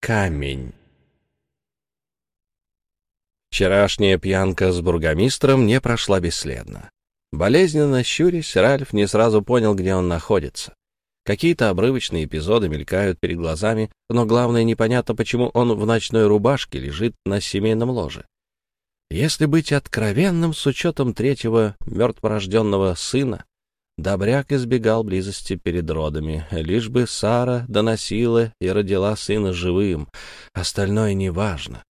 камень. Вчерашняя пьянка с бургомистром не прошла бесследно. Болезненно щурясь, Ральф не сразу понял, где он находится. Какие-то обрывочные эпизоды мелькают перед глазами, но главное непонятно, почему он в ночной рубашке лежит на семейном ложе. Если быть откровенным, с учетом третьего мертворожденного сына, Добряк избегал близости перед родами, лишь бы Сара доносила и родила сына живым, остальное неважно.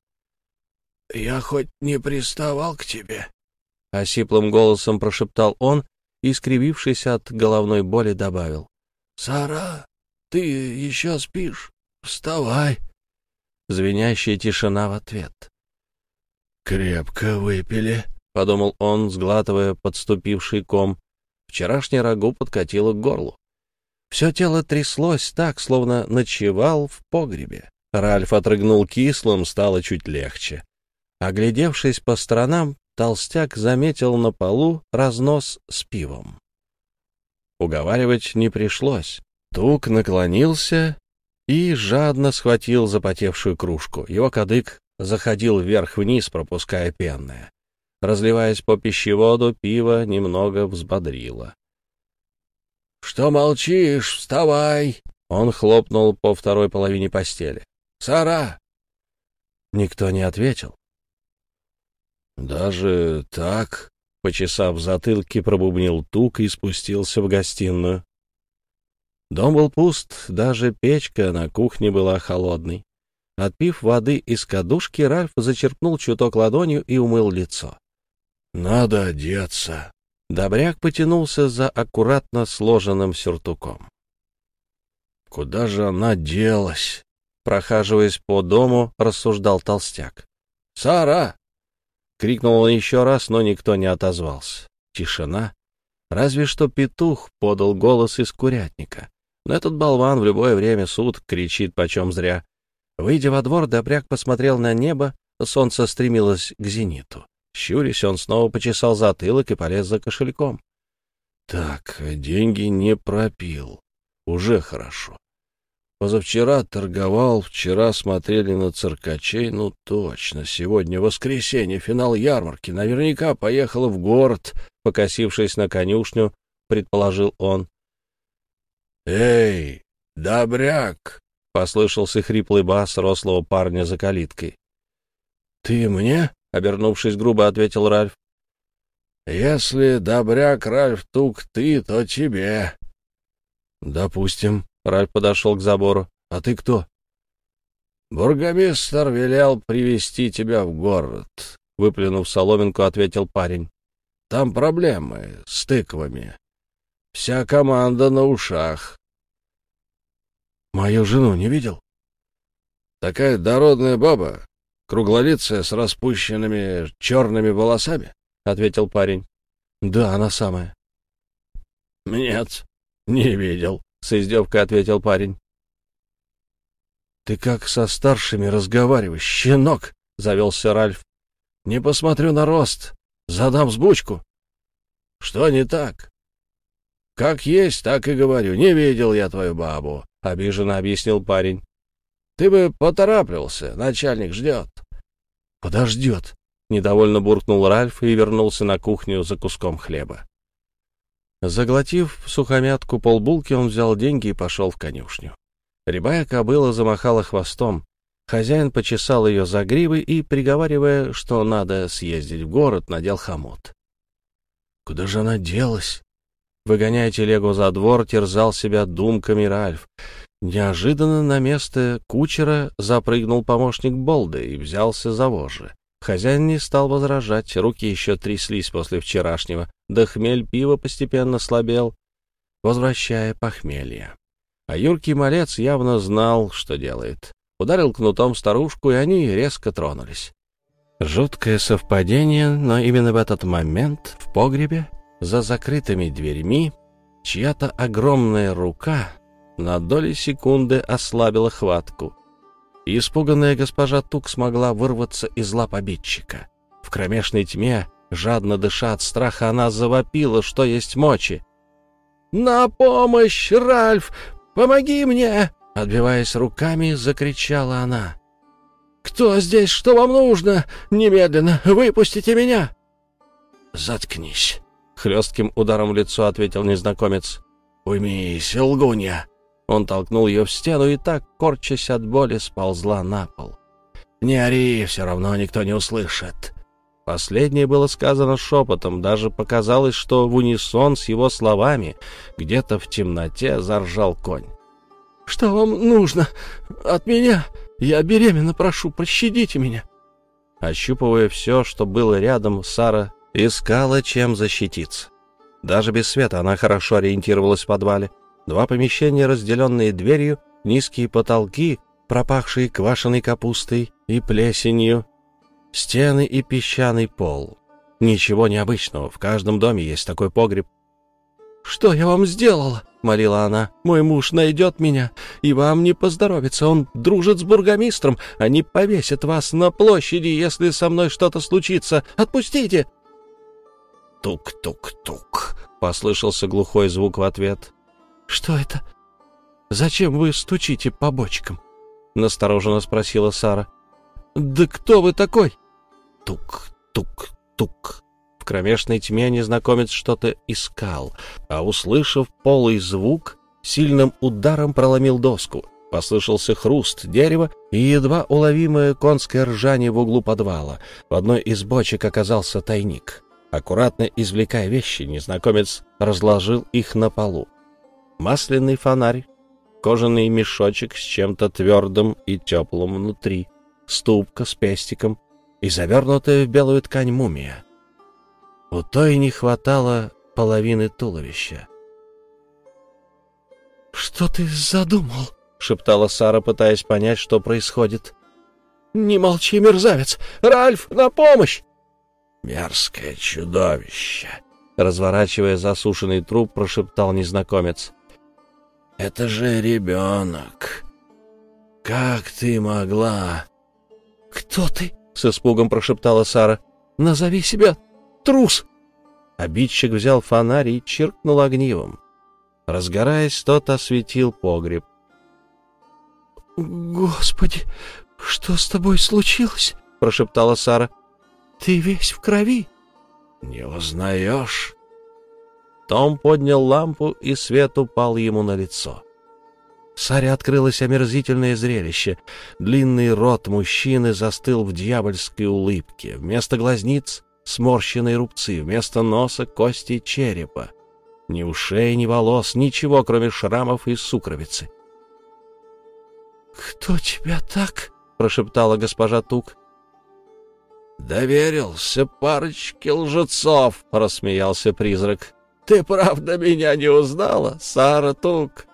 — Я хоть не приставал к тебе? — осиплым голосом прошептал он и, скривившись от головной боли, добавил. «Сара, ты еще спишь? Вставай!» Звенящая тишина в ответ. «Крепко выпили», — подумал он, сглатывая подступивший ком. Вчерашний рагу подкатило к горлу. Все тело тряслось так, словно ночевал в погребе. Ральф отрыгнул кислым, стало чуть легче. Оглядевшись по сторонам, толстяк заметил на полу разнос с пивом. Уговаривать не пришлось. Тук наклонился и жадно схватил запотевшую кружку. Его кадык заходил вверх-вниз, пропуская пенное. Разливаясь по пищеводу, пиво немного взбодрило. — Что молчишь? Вставай! Он хлопнул по второй половине постели. — Сара! Никто не ответил. — Даже так? Почесав затылки, пробубнил тук и спустился в гостиную. Дом был пуст, даже печка на кухне была холодной. Отпив воды из кадушки, Ральф зачерпнул чуток ладонью и умыл лицо. «Надо одеться». Добряк потянулся за аккуратно сложенным сюртуком. «Куда же она делась?» Прохаживаясь по дому, рассуждал толстяк. «Сара, — крикнул он еще раз, но никто не отозвался. Тишина. Разве что петух подал голос из курятника. Но этот болван в любое время суд кричит почем зря. Выйдя во двор, Добряк посмотрел на небо, солнце стремилось к зениту. Щурясь, он снова почесал затылок и полез за кошельком. Так, деньги не пропил. Уже хорошо. Позавчера торговал, вчера смотрели на циркачей. Ну, точно, сегодня воскресенье, финал ярмарки. Наверняка поехала в город, покосившись на конюшню, предположил он. «Эй, добряк!» — послышался хриплый бас рослого парня за калиткой. «Ты мне?» — обернувшись грубо, ответил Ральф. «Если добряк, Ральф Тук, ты, то тебе». «Допустим», Ральф подошел к забору. «А ты кто?» «Бургомистр велел привести тебя в город», — выплюнув соломинку, ответил парень. «Там проблемы с тыквами. Вся команда на ушах». «Мою жену не видел?» «Такая дородная баба, круглолицая, с распущенными черными волосами», — ответил парень. «Да, она самая». «Нет, не видел», — с издевкой ответил парень. «Ты как со старшими разговариваешь, щенок!» — завелся Ральф. «Не посмотрю на рост. Задам сбучку». «Что не так?» «Как есть, так и говорю. Не видел я твою бабу», — обиженно объяснил парень. «Ты бы поторапливался, начальник ждет». «Подождет», — недовольно буркнул Ральф и вернулся на кухню за куском хлеба. Заглотив сухомятку полбулки, он взял деньги и пошел в конюшню. Рябая кобыла замахала хвостом. Хозяин почесал ее за гривы и, приговаривая, что надо съездить в город, надел хомут. Куда же она делась? Выгоняя телегу за двор, терзал себя думками Ральф. Неожиданно на место кучера запрыгнул помощник Болда и взялся за вожжи. Хозяин не стал возражать, руки еще тряслись после вчерашнего, да хмель пива постепенно слабел, возвращая похмелье. А юркий малец явно знал, что делает. Ударил кнутом старушку, и они резко тронулись. Жуткое совпадение, но именно в этот момент в погребе, за закрытыми дверьми, чья-то огромная рука на доли секунды ослабила хватку — испуганная госпожа Тук смогла вырваться из лап обидчика. В кромешной тьме, жадно дыша от страха, она завопила, что есть мочи. «На помощь, Ральф! Помоги мне!» Отбиваясь руками, закричала она. «Кто здесь? Что вам нужно? Немедленно! Выпустите меня!» «Заткнись!» — хлестким ударом в лицо ответил незнакомец. «Уймись, лгунья!» Он толкнул ее в стену и так, корчась от боли, сползла на пол. «Не ори, все равно никто не услышит». Последнее было сказано шепотом, даже показалось, что в унисон с его словами где-то в темноте заржал конь. «Что вам нужно от меня? Я беременна, прошу, пощадите меня!» Ощупывая все, что было рядом, Сара искала, чем защититься. Даже без света она хорошо ориентировалась в подвале. Два помещения, разделенные дверью, низкие потолки, пропахшие квашеной капустой и плесенью, стены и песчаный пол. Ничего необычного, в каждом доме есть такой погреб. «Что я вам сделала?» — молила она. «Мой муж найдет меня, и вам не поздоровится. Он дружит с бургомистром. Они повесят вас на площади, если со мной что-то случится. Отпустите!» «Тук-тук-тук!» — послышался глухой звук в ответ. «Что это? Зачем вы стучите по бочкам?» — настороженно спросила Сара. «Да кто вы такой?» Тук-тук-тук. В кромешной тьме незнакомец что-то искал, а, услышав полый звук, сильным ударом проломил доску. Послышался хруст дерева и едва уловимое конское ржание в углу подвала. В одной из бочек оказался тайник. Аккуратно извлекая вещи, незнакомец разложил их на полу. Масляный фонарь, кожаный мешочек с чем-то твердым и теплым внутри, ступка с пестиком и завернутая в белую ткань мумия. У той не хватало половины туловища. «Что ты задумал?» — шептала Сара, пытаясь понять, что происходит. «Не молчи, мерзавец! Ральф, на помощь!» «Мерзкое чудовище!» — разворачивая засушенный труп, прошептал незнакомец. «Это же ребенок! Как ты могла?» «Кто ты?» — с испугом прошептала Сара. «Назови себя трус!» Обидчик взял фонарь и чиркнул огнивом. Разгораясь, тот осветил погреб. «Господи, что с тобой случилось?» — прошептала Сара. Ты весь в крови. Не узнаешь? Том поднял лампу, и свет упал ему на лицо. Саре открылось омерзительное зрелище. Длинный рот мужчины застыл в дьявольской улыбке. Вместо глазниц — сморщенные рубцы, вместо носа — кости черепа. Ни ушей, ни волос, ничего, кроме шрамов и сукровицы. «Кто тебя так?» — прошептала госпожа Тук. «Доверился парочке лжецов», — рассмеялся призрак. «Ты правда меня не узнала, Сара Тук?»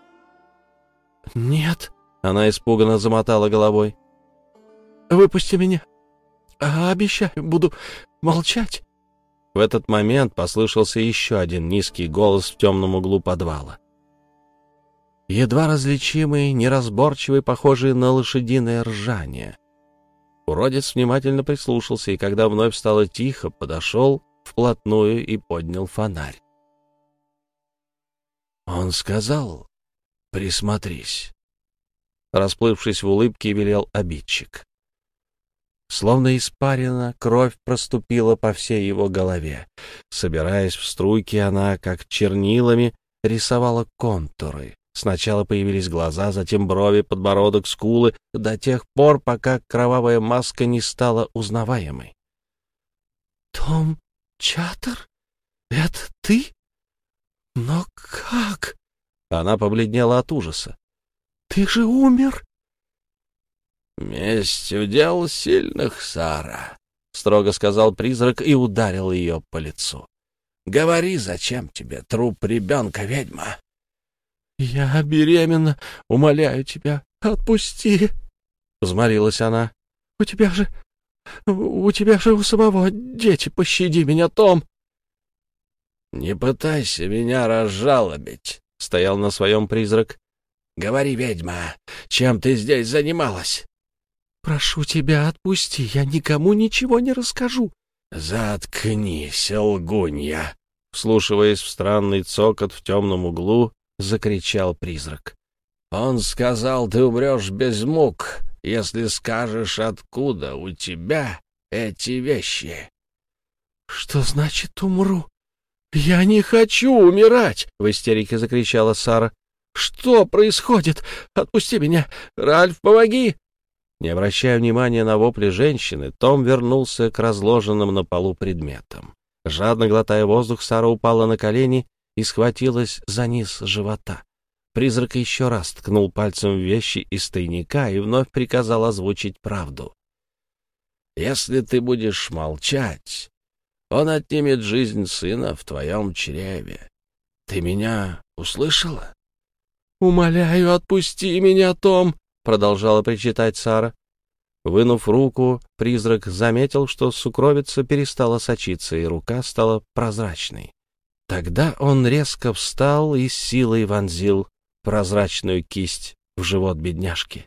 «Нет», — она испуганно замотала головой. «Выпусти меня. Обещаю, буду молчать». В этот момент послышался еще один низкий голос в темном углу подвала. Едва различимый, неразборчивый, похожий на лошадиное ржание — Уродец внимательно прислушался, и когда вновь стало тихо, подошел вплотную и поднял фонарь. Он сказал, присмотрись. Расплывшись в улыбке, велел обидчик. Словно испарина, кровь проступила по всей его голове. Собираясь в струйки, она, как чернилами, рисовала контуры. Сначала появились глаза, затем брови, подбородок, скулы, до тех пор, пока кровавая маска не стала узнаваемой. «Том Чаттер? Это ты? Но как?» Она побледнела от ужаса. «Ты же умер!» «Месть удел сильных, Сара», — строго сказал призрак и ударил ее по лицу. «Говори, зачем тебе труп ребенка, ведьма?» «Я беременна, умоляю тебя, отпусти!» — взмолилась она. «У тебя же... у тебя же у самого дети, пощади меня, Том!» «Не пытайся меня разжалобить», — стоял на своем призрак. «Говори, ведьма, чем ты здесь занималась?» «Прошу тебя, отпусти, я никому ничего не расскажу». «Заткнись, лгунья!» Вслушиваясь в странный цокот в темном углу, — закричал призрак. Он сказал, ты умрешь без мук, если скажешь, откуда у тебя эти вещи. — Что значит умру? Я не хочу умирать! — в истерике закричала Сара. — Что происходит? Отпусти меня! Ральф, помоги! Не обращая внимания на вопли женщины, Том вернулся к разложенным на полу предметам. Жадно глотая воздух, Сара упала на колени и схватилась за низ живота. Призрак еще раз ткнул пальцем в вещи из тайника и вновь приказал озвучить правду. «Если ты будешь молчать, он отнимет жизнь сына в твоем чреве. Ты меня услышала?» «Умоляю, отпусти меня, Том!» — продолжала причитать Сара. Вынув руку, призрак заметил, что сукровица перестала сочиться, и рука стала прозрачной. Тогда он резко встал и с силой вонзил прозрачную кисть в живот бедняжки.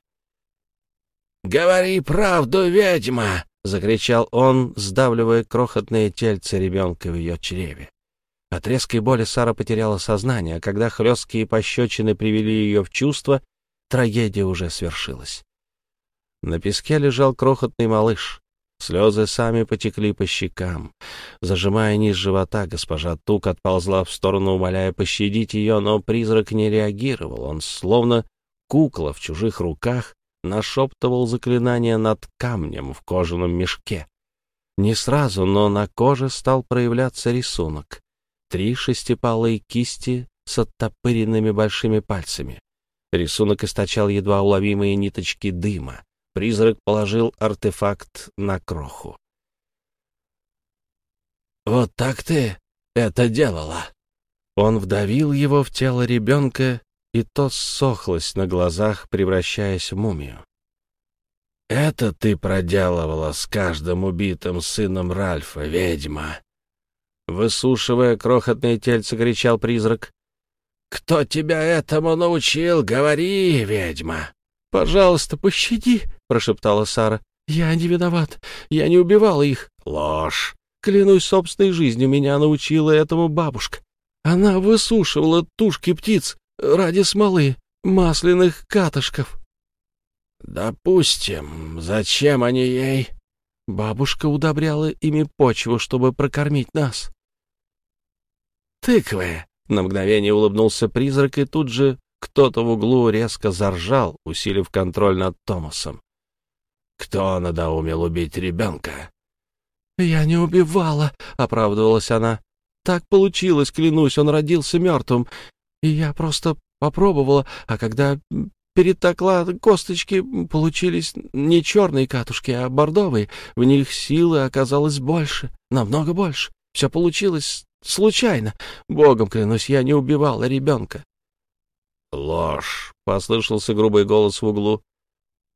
«Говори правду, ведьма!» — закричал он, сдавливая крохотное тельце ребенка в ее чреве. От резкой боли Сара потеряла сознание, а когда хлесткие пощечины привели ее в чувство, трагедия уже свершилась. На песке лежал крохотный малыш. Слезы сами потекли по щекам. Зажимая низ живота, госпожа Тук отползла в сторону, умоляя пощадить ее, но призрак не реагировал. Он, словно кукла в чужих руках, нашептывал заклинание над камнем в кожаном мешке. Не сразу, но на коже стал проявляться рисунок. Три шестипалые кисти с оттопыренными большими пальцами. Рисунок источал едва уловимые ниточки дыма. Призрак положил артефакт на кроху. «Вот так ты это делала!» Он вдавил его в тело ребенка, и то ссохлось на глазах, превращаясь в мумию. «Это ты проделывала с каждым убитым сыном Ральфа, ведьма!» Высушивая крохотное тельце, кричал призрак. «Кто тебя этому научил? Говори, ведьма!» «Пожалуйста, пощади!» — прошептала Сара. «Я не виноват. Я не убивала их». «Ложь!» Клянусь собственной жизнью, меня научила этому бабушка. Она высушивала тушки птиц ради смолы, масляных катышков. «Допустим. Зачем они ей?» Бабушка удобряла ими почву, чтобы прокормить нас. «Тыквы!» — на мгновение улыбнулся призрак, и тут же кто-то в углу резко заржал, усилив контроль над Томасом. «Кто надоумел убить ребенка?» «Я не убивала», — оправдывалась она. «Так получилось, клянусь, он родился мертвым, и я просто попробовала, а когда перетокла косточки, получились не черные катушки, а бордовые. В них силы оказалось больше, намного больше. Все получилось случайно. Богом клянусь, я не убивала ребенка. «Ложь!» — послышался грубый голос в углу.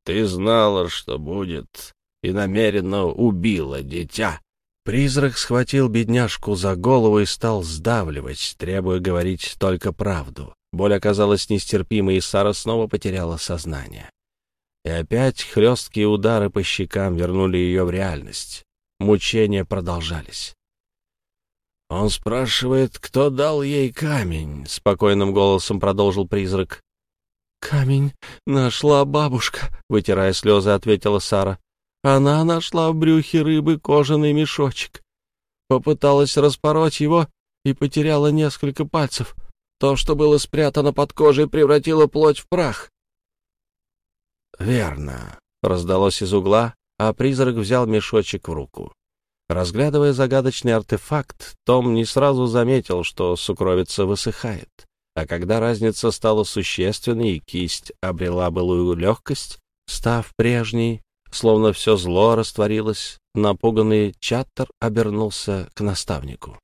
«Ты знала, что будет, и намеренно убила дитя». Призрак схватил бедняжку за голову и стал сдавливать, требуя говорить только правду. Боль оказалась нестерпимой, и Сара снова потеряла сознание. И опять хлесткие удары по щекам вернули ее в реальность. Мучения продолжались. «Он спрашивает, кто дал ей камень», — спокойным голосом продолжил призрак. «Камень нашла бабушка», — вытирая слезы, ответила Сара. «Она нашла в брюхе рыбы кожаный мешочек. Попыталась распороть его и потеряла несколько пальцев. То, что было спрятано под кожей, превратило плоть в прах». «Верно», — раздалось из угла, а призрак взял мешочек в руку. Разглядывая загадочный артефакт, Том не сразу заметил, что сукровица высыхает. А когда разница стала существенной и кисть обрела былую легкость, став прежней, словно все зло растворилось, напуганный Чаттер обернулся к наставнику.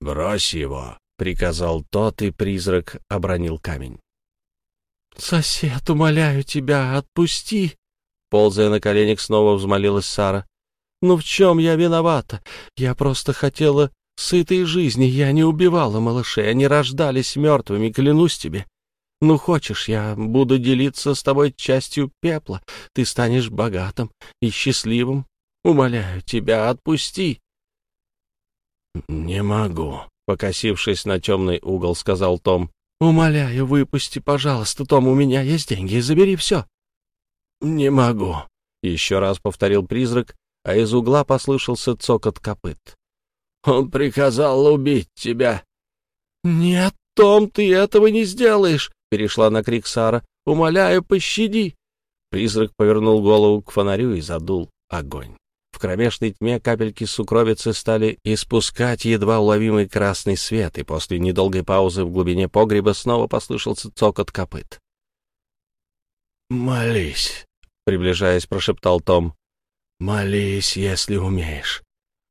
«Брось его!» — приказал тот, и призрак обронил камень. «Сосед, умоляю тебя, отпусти!» Ползая на коленях, снова взмолилась Сара. Ну в чем я виновата? Я просто хотела сытой жизни. Я не убивала малышей, они рождались мертвыми, клянусь тебе. Ну, хочешь, я буду делиться с тобой частью пепла. Ты станешь богатым и счастливым. Умоляю тебя, отпусти. — Не могу, — покосившись на темный угол, сказал Том. — Умоляю, выпусти, пожалуйста, Том, у меня есть деньги, забери все. Не могу, — еще раз повторил призрак, а из угла послышался цокот копыт. Он приказал убить тебя. Нет, Том, ты этого не сделаешь, — перешла на крик Сара. Умоляю, пощади. Призрак повернул голову к фонарю и задул огонь. В кромешной тьме капельки сукровицы стали испускать едва уловимый красный свет, и после недолгой паузы в глубине погреба снова послышался цокот копыт. «Молись», — приближаясь, прошептал Том. «Молись, если умеешь».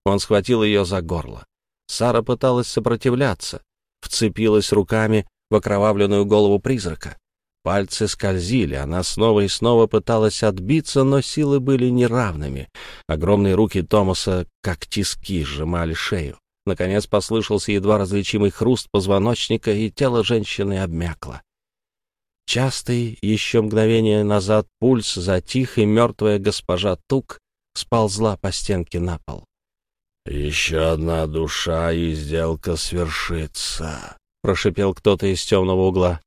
Он схватил ее за горло. Сара пыталась сопротивляться, вцепилась руками в окровавленную голову призрака. Пальцы скользили, она снова и снова пыталась отбиться, но силы были неравными. Огромные руки Томаса, как тиски, сжимали шею. Наконец послышался едва различимый хруст позвоночника, и тело женщины обмякло. Частый, еще мгновение назад, пульс затих, и мертвая госпожа Тук сползла по стенке на пол. «Еще одна душа, и сделка свершится», — прошипел кто-то из темного угла.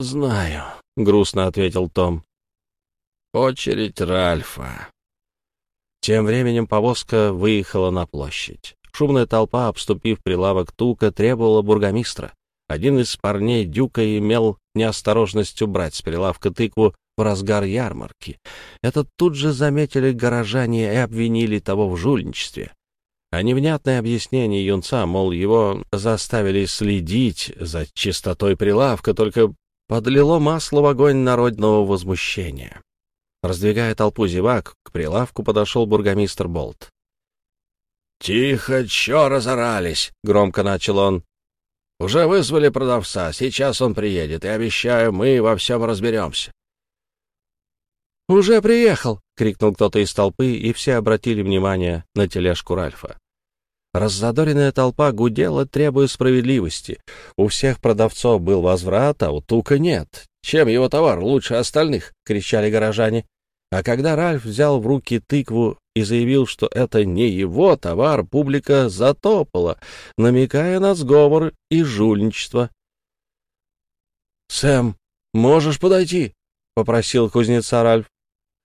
«Знаю», — грустно ответил Том. «Очередь Ральфа». Тем временем повозка выехала на площадь. Шумная толпа, обступив прилавок Тука, требовала бургомистра. Один из парней Дюка имел неосторожность убрать с прилавка тыкву в разгар ярмарки. Это тут же заметили горожане и обвинили того в жульничестве. А невнятное объяснение юнца, мол, его заставили следить за чистотой прилавка, только подлило масло в огонь народного возмущения. Раздвигая толпу зевак, к прилавку подошел бургомистр Болт. «Тихо, чё разорались?» — громко начал он. «Уже вызвали продавца, сейчас он приедет, и, обещаю, мы во всем разберемся». «Уже приехал!» — крикнул кто-то из толпы, и все обратили внимание на тележку Ральфа. Раззадоренная толпа гудела, требуя справедливости. У всех продавцов был возврат, а у Тука нет. «Чем его товар лучше остальных?» — кричали горожане. А когда Ральф взял в руки тыкву и заявил, что это не его товар, публика затопала, намекая на сговор и жульничество. «Сэм, можешь подойти?» — попросил кузнеца Ральф.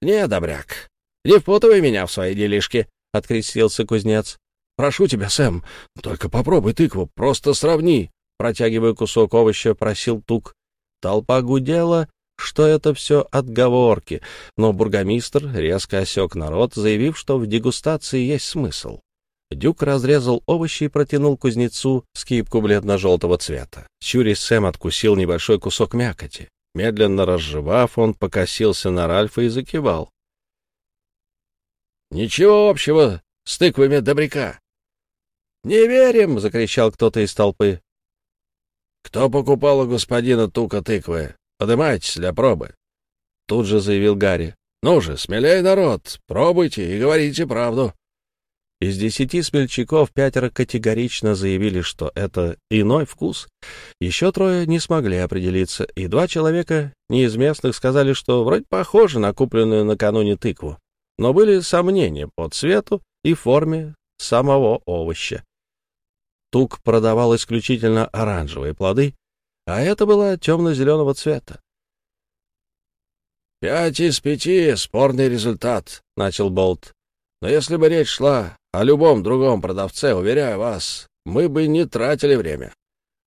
«Не, добряк, не впутывай меня в свои делишки», — открестился кузнец. Прошу тебя, Сэм, только попробуй тыкву, просто сравни. Протягивая кусок овоща, просил Тук. Толпа гудела, что это все отговорки, но бургомистр резко осек народ, заявив, что в дегустации есть смысл. Дюк разрезал овощи и протянул кузнецу скипку бледно-желтого цвета. Чурис Сэм откусил небольшой кусок мякоти. Медленно разжевав, он покосился на Ральфа и закивал. — Ничего общего с тыквами добряка. «Не верим!» — закричал кто-то из толпы. «Кто покупал у господина тука тыквы? Подымайтесь для пробы!» Тут же заявил Гарри. «Ну же, смелей, народ, пробуйте и говорите правду!» Из десяти смельчаков пятеро категорично заявили, что это иной вкус. Еще трое не смогли определиться, и два человека не из местных сказали, что вроде похоже на купленную накануне тыкву. Но были сомнения по цвету и форме самого овоща. Тук продавал исключительно оранжевые плоды, а это было темно-зеленого цвета. «Пять из пяти — спорный результат», — начал Болт. «Но если бы речь шла о любом другом продавце, уверяю вас, мы бы не тратили время».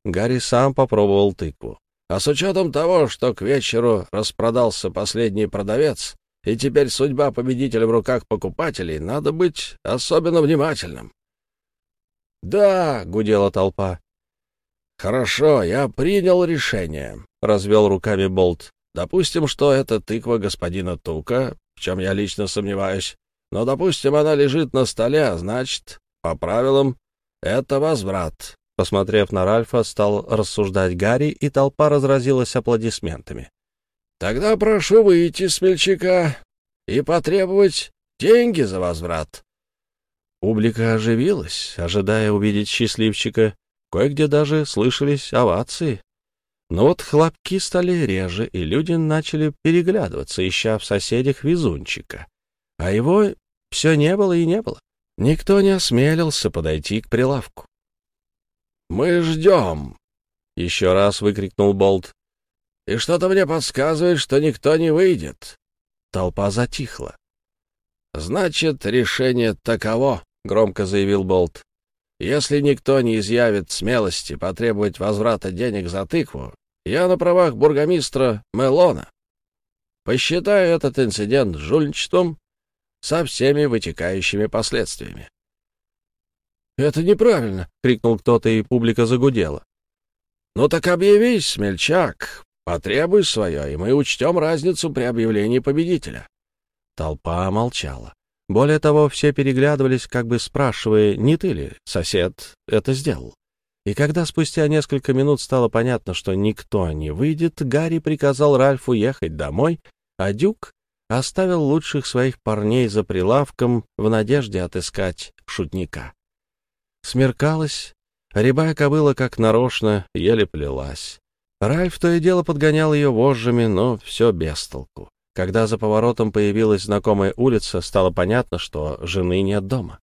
Гарри сам попробовал тыкву. «А с учетом того, что к вечеру распродался последний продавец, и теперь судьба победителя в руках покупателей, надо быть особенно внимательным. «Да!» — гудела толпа. «Хорошо, я принял решение», — развел руками Болт. «Допустим, что это тыква господина Тука, в чем я лично сомневаюсь. Но, допустим, она лежит на столе, а значит, по правилам, это возврат». Посмотрев на Ральфа, стал рассуждать Гарри, и толпа разразилась аплодисментами. «Тогда прошу выйти, смельчака, и потребовать деньги за возврат». Публика оживилась, ожидая увидеть счастливчика. Кое-где даже слышались овации. Но вот хлопки стали реже, и люди начали переглядываться, ища в соседях везунчика. А его все не было и не было. Никто не осмелился подойти к прилавку. «Мы ждем», — еще раз выкрикнул Болт. «И что-то мне подсказывает, что никто не выйдет». Толпа затихла. «Значит, решение таково», — громко заявил Болт. «Если никто не изъявит смелости потребовать возврата денег за тыкву, я на правах бургомистра Мелона посчитаю этот инцидент жульничеством со всеми вытекающими последствиями». «Это неправильно!» — крикнул кто-то, и публика загудела. «Ну так объявись, смельчак, потребуй свое, и мы учтем разницу при объявлении победителя». Толпа молчала. Более того, все переглядывались, как бы спрашивая, не ты ли, сосед, это сделал. И когда спустя несколько минут стало понятно, что никто не выйдет, Гарри приказал Ральфу ехать домой, а Дюк оставил лучших своих парней за прилавком в надежде отыскать шутника. Смеркалось, рябая кобыла, как нарочно, еле плелась. Ральф то и дело подгонял ее вожжами, но все без толку. Когда за поворотом появилась знакомая улица, стало понятно, что жены нет дома.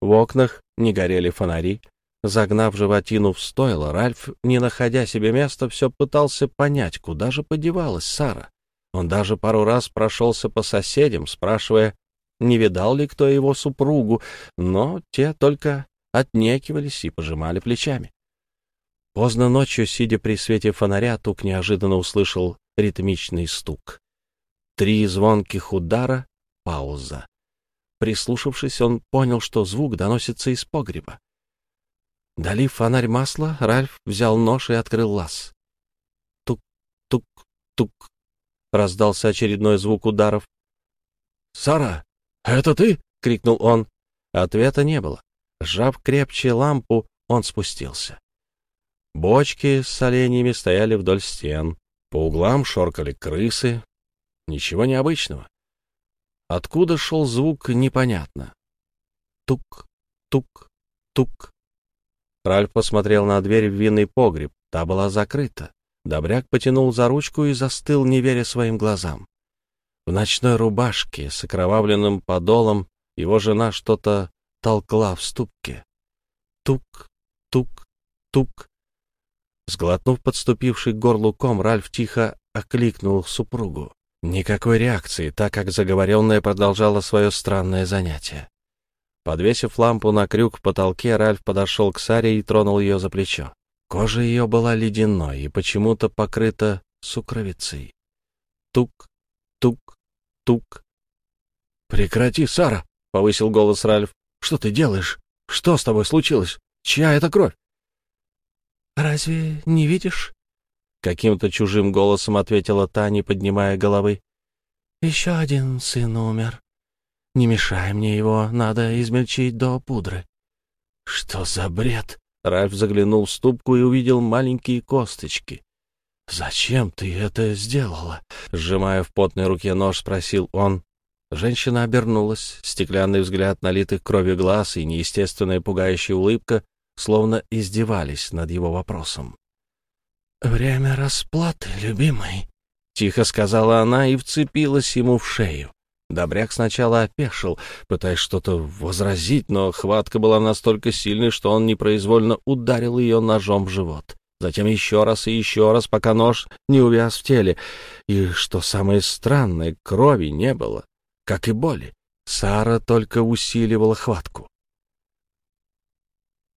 В окнах не горели фонари. Загнав животину в стойло, Ральф, не находя себе места, все пытался понять, куда же подевалась Сара. Он даже пару раз прошелся по соседям, спрашивая, не видал ли кто его супругу, но те только отнекивались и пожимали плечами. Поздно ночью, сидя при свете фонаря, Тук неожиданно услышал ритмичный стук. Три звонких удара, пауза. Прислушавшись, он понял, что звук доносится из погреба. Долив фонарь масла, Ральф взял нож и открыл лаз. Тук-тук-тук. Раздался очередной звук ударов. «Сара, это ты?» — крикнул он. Ответа не было. Сжав крепче лампу, он спустился. Бочки с соленьями стояли вдоль стен. По углам шоркали крысы, Ничего необычного. Откуда шел звук, непонятно. Тук, тук, тук. Ральф посмотрел на дверь в винный погреб. Та была закрыта. Добряк потянул за ручку и застыл, не веря своим глазам. В ночной рубашке с окровавленным подолом его жена что-то толкла в ступке. Тук, тук, тук. Сглотнув подступивший к горлу ком, Ральф тихо окликнул супругу. Никакой реакции, так как заговоренная продолжала свое странное занятие. Подвесив лампу на крюк в потолке, Ральф подошел к Саре и тронул ее за плечо. Кожа ее была ледяной и почему-то покрыта сукровицей. Тук, тук, тук. «Прекрати, Сара!» — повысил голос Ральф. «Что ты делаешь? Что с тобой случилось? Чья это кровь?» «Разве не видишь?» — каким-то чужим голосом ответила та, не поднимая головы. «Еще один сын умер. Не мешай мне его, надо измельчить до пудры». «Что за бред?» Ральф заглянул в ступку и увидел маленькие косточки. «Зачем ты это сделала?» Сжимая в потной руке нож, спросил он. Женщина обернулась, стеклянный взгляд налитых кровью глаз и неестественная пугающая улыбка словно издевались над его вопросом. «Время расплаты, любимый», — тихо сказала она и вцепилась ему в шею. Добряк сначала опешил, пытаясь что-то возразить, но хватка была настолько сильной, что он непроизвольно ударил ее ножом в живот. Затем еще раз и еще раз, пока нож не увяз в теле. И, что самое странное, крови не было, как и боли. Сара только усиливала хватку.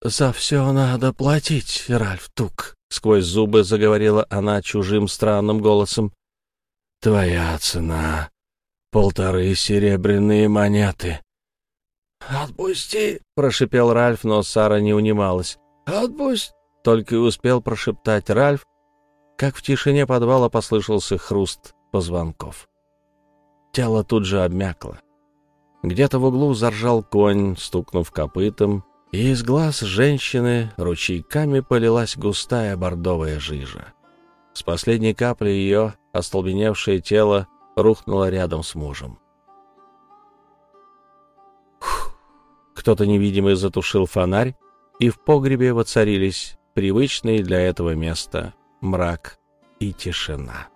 «За все надо платить, Ральф Тук», Сквозь зубы заговорила она чужим странным голосом. «Твоя цена — полторы серебряные монеты». «Отпусти!» — прошипел Ральф, но Сара не унималась. «Отпусти!» — только и успел прошептать Ральф, как в тишине подвала послышался хруст позвонков. Тело тут же обмякло. Где-то в углу заржал конь, стукнув копытом, и из глаз женщины ручейками полилась густая бордовая жижа. С последней капли ее остолбеневшее тело рухнуло рядом с мужем. Кто-то невидимый затушил фонарь, и в погребе воцарились привычные для этого места мрак и тишина.